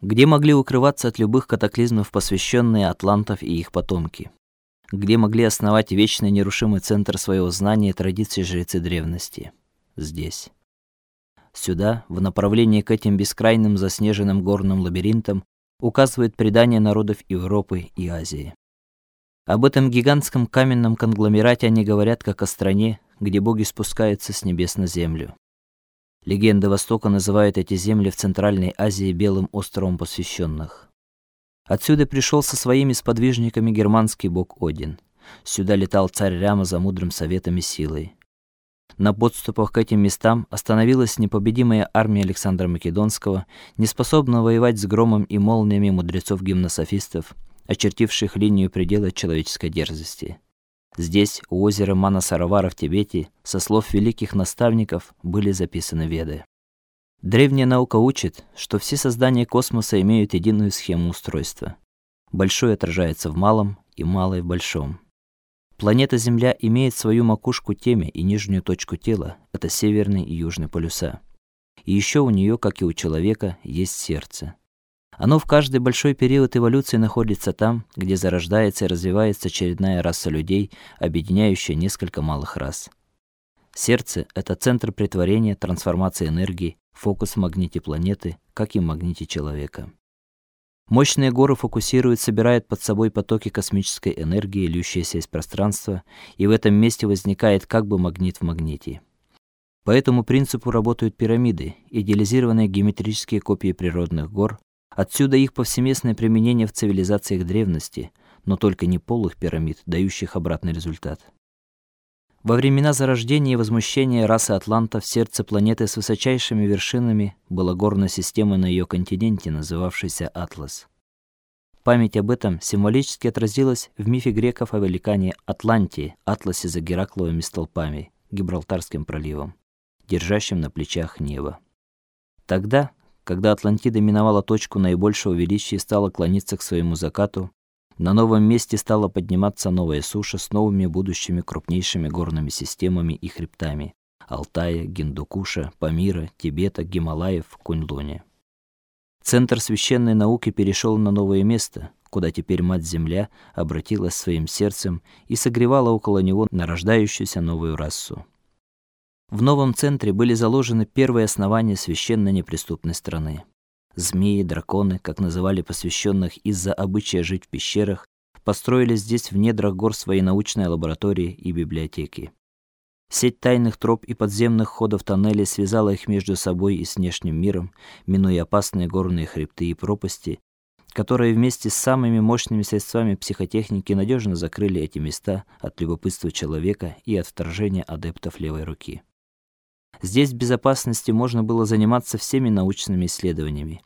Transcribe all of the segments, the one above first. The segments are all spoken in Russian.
где могли укрываться от любых катаклизмов посвященные атлантов и их потомки, где могли основать вечный нерушимый центр своего знания и традиций жрецы древности. Здесь. Сюда, в направлении к этим бескрайним заснеженным горным лабиринтам, указывает предание народов Европы и Азии. Об этом гигантском каменном конгломерате они говорят как о стране, где боги спускаются с небес на землю. Легенда Востока называет эти земли в Центральной Азии белым островом посвященных. Отсюда пришел со своими сподвижниками германский бог Один. Сюда летал царь Рама за мудрым советом и силой. На подступах к этим местам остановилась непобедимая армия Александра Македонского, неспособная воевать с громом и молниями мудрецов-гимнософистов, очертивших линию предела человеческой дерзости. Здесь, у озера Манасаравара в Тибете, со слов великих наставников были записаны Веды. Древняя наука учит, что все создания космоса имеют единую схему устройства. Большое отражается в малом и малое в большом. Планета Земля имеет свою макушку теме и нижнюю точку тела это северный и южный полюса. И еще у нее, как и у человека, есть сердце. Оно в каждый большой период эволюции находится там, где зарождается и развивается очередная раса людей, объединяющая несколько малых рас. Сердце это центр претворения, трансформации энергии, фокус в планеты, как и в человека. Мощные горы фокусируют, собирают под собой потоки космической энергии, льющиеся из пространства, и в этом месте возникает как бы магнит в магните. По этому принципу работают пирамиды, идеализированные геометрические копии природных гор, Отсюда их повсеместное применение в цивилизациях древности, но только не полых пирамид, дающих обратный результат. Во времена зарождения и возмущения расы атлантов сердце планеты с высочайшими вершинами была горная система на ее континенте, называвшаяся Атлас. Память об этом символически отразилась в мифе греков о великане Атлантии, атласе за Геракловыми столпами, Гибралтарским проливом, держащим на плечах небо. Тогда когда Атлантида миновала точку наибольшего величия и стала клониться к своему закату, на новом месте стала подниматься новая суша с новыми будущими крупнейшими горными системами и хребтами: Алтая, Гиндукуша, Памира, Тибета, Гималаев, Куньлуни. Центр священной науки перешел на новое место, куда теперь Мать-Земля обратилась своим сердцем и согревала около него нарождающуюся новую расу. В новом центре были заложены первые основания священной неприступной страны. Змеи, драконы, как называли посвященных из-за обычая жить в пещерах, построили здесь в недрах гор свои научные лаборатории и библиотеки. Сеть тайных троп и подземных ходов тоннелей связала их между собой и с внешним миром, минуя опасные горные хребты и пропасти, которые вместе с самыми мощными средствами психотехники надежно закрыли эти места от любопытства человека и от вторжения адептов левой руки. Здесь в безопасности можно было заниматься всеми научными исследованиями,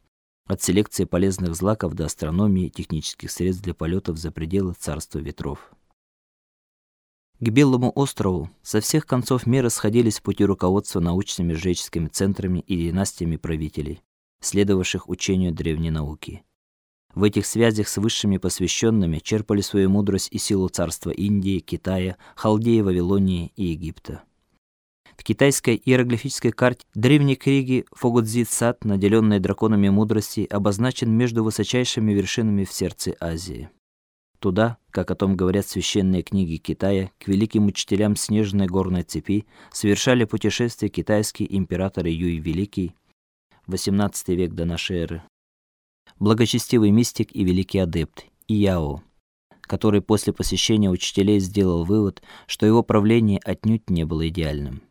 от селекции полезных злаков до астрономии и технических средств для полетов за пределы царства ветров. К Белому острову со всех концов мира сходились в пути руководства научными жреческими центрами и династиями правителей, следовавших учению древней науки. В этих связях с высшими посвященными черпали свою мудрость и силу царства Индии, Китая, Халдеи, Вавилонии и Египта. В китайской иероглифической карте древней книги Фогудзи-Цат, наделенной драконами мудрости, обозначен между высочайшими вершинами в сердце Азии. Туда, как о том говорят священные книги Китая, к великим учителям снежной горной цепи совершали путешествие китайский император Юй Великий, 18 век до нашей эры. Благочестивый мистик и великий адепт Ияо, который после посещения учителей сделал вывод, что его правление отнюдь не было идеальным.